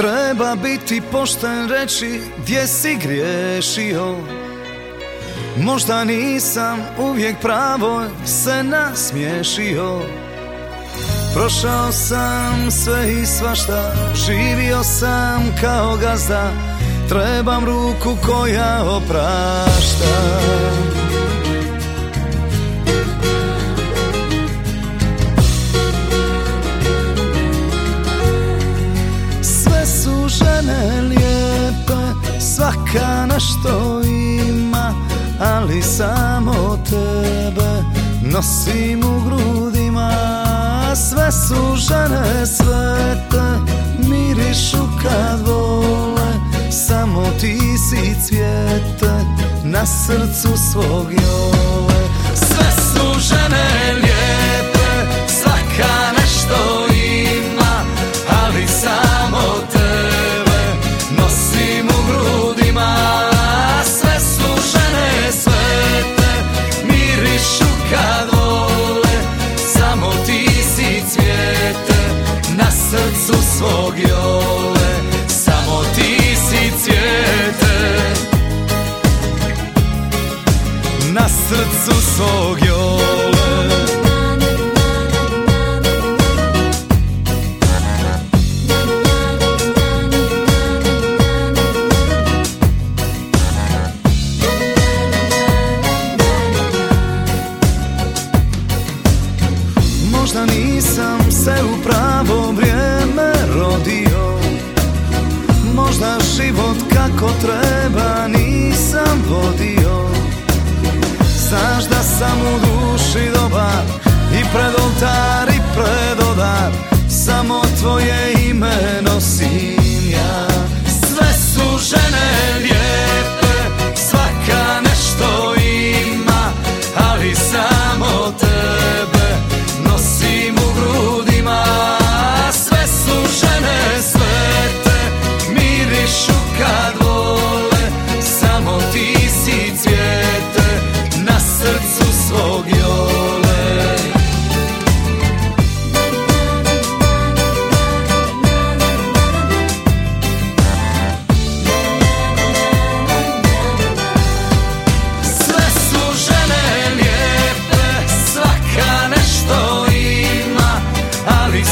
Treba biti pošten reći gdje si griješio. Možda nisam uvijek pravo se nasmiješio. Prošao sam sve i svašta Živio sam kao gazda. Trebam ruku koja oprašta Svaka nešto ima Ali samo tebe Nosim u grudima. Sve su žene svete Mirišu kad vole Samo ti si cvijete Na srcu svog jole svog jole Samo ti si cvijete. Na srcu svog jole nisam se u pravo vrijeme rodio. Možda život kako treba nisam vodio. Znaš da sam u duši dobar I pred oltar i pred odar Samo tvoje ime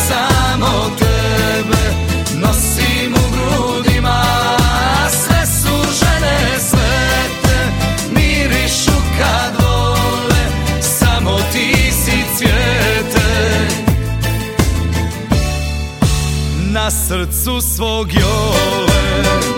samo tebe nosim u grudima. Sve su žene svete, mirišu kad vole, samo ti si cvijete. Na srcu svog jole